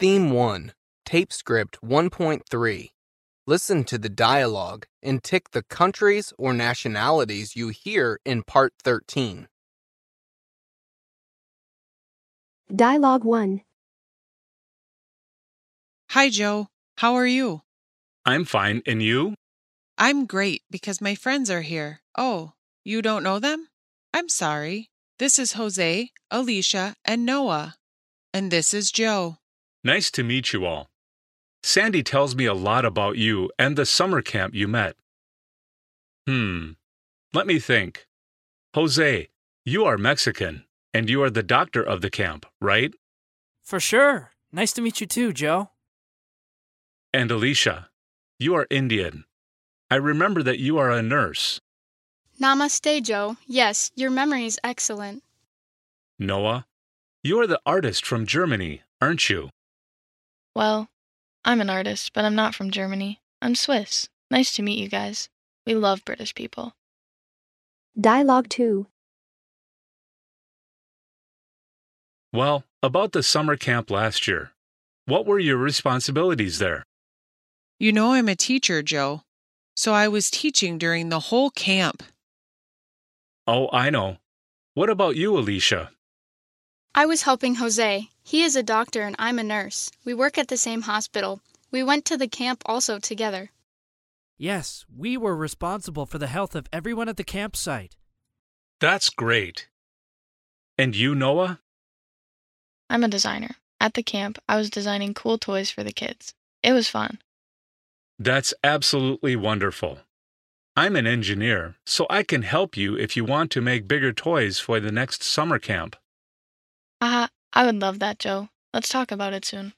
Theme 1, Tape Script 1.3. Listen to the dialogue and tick the countries or nationalities you hear in Part 13. Dialogue 1. Hi, Joe. How are you? I'm fine, and you? I'm great because my friends are here. Oh, you don't know them? I'm sorry. This is Jose, Alicia, and Noah. And this is Joe. Nice to meet you all. Sandy tells me a lot about you and the summer camp you met. Hmm, let me think. Jose, you are Mexican, and you are the doctor of the camp, right? For sure. Nice to meet you too, Joe. And Alicia, you are Indian. I remember that you are a nurse. Namaste, Joe. Yes, your memory is excellent. Noah, you are the artist from Germany, aren't you? Well, I'm an artist, but I'm not from Germany. I'm Swiss. Nice to meet you guys. We love British people. Dialogue 2. Well, about the summer camp last year. What were your responsibilities there? You know I'm a teacher, Joe. So I was teaching during the whole camp. Oh, I know. What about you, Alicia? I was helping Jose. He is a doctor and I'm a nurse. We work at the same hospital. We went to the camp also together. Yes, we were responsible for the health of everyone at the campsite. That's great. And you, Noah? I'm a designer. At the camp, I was designing cool toys for the kids. It was fun. That's absolutely wonderful. I'm an engineer, so I can help you if you want to make bigger toys for the next summer camp. Haha, I would love that, Joe. Let's talk about it soon.